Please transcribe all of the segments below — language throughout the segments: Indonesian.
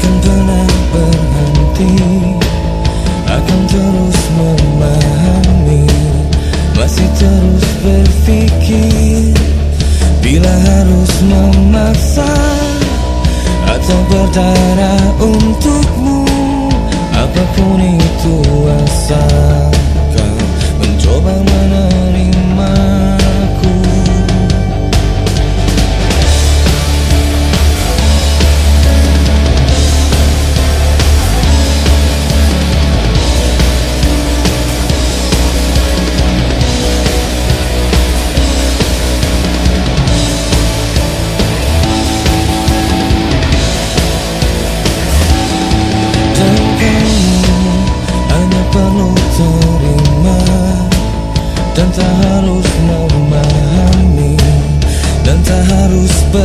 takkan pernah berhenti. Akan terus memahami. Masih terus berpikir. Bila harus memaksa Atau berdarah untukmu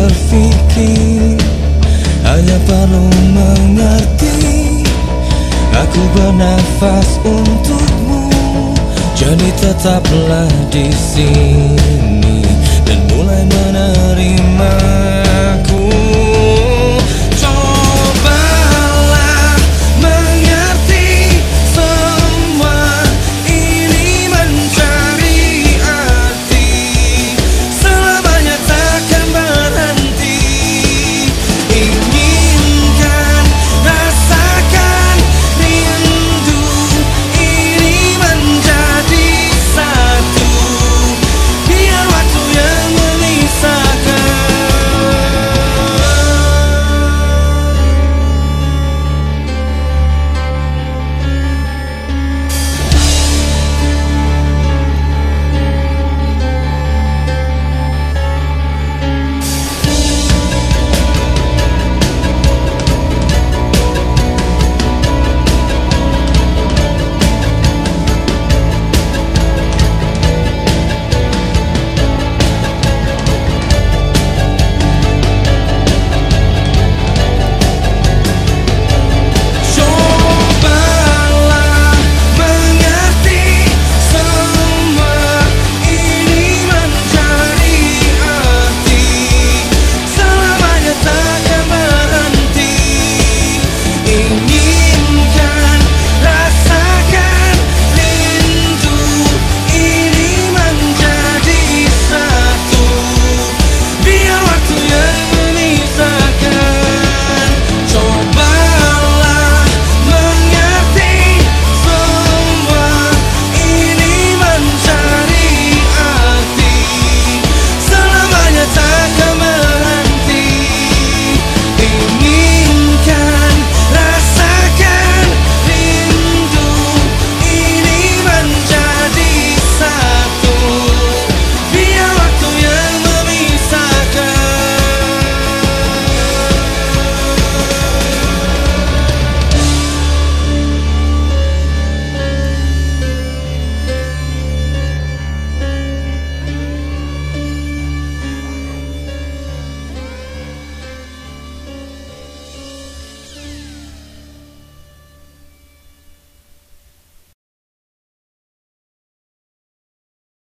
berpikir Hanya perlu mengerti. Aku bernafas untukmu Jadi tetaplah di sini. Dan mulai menerima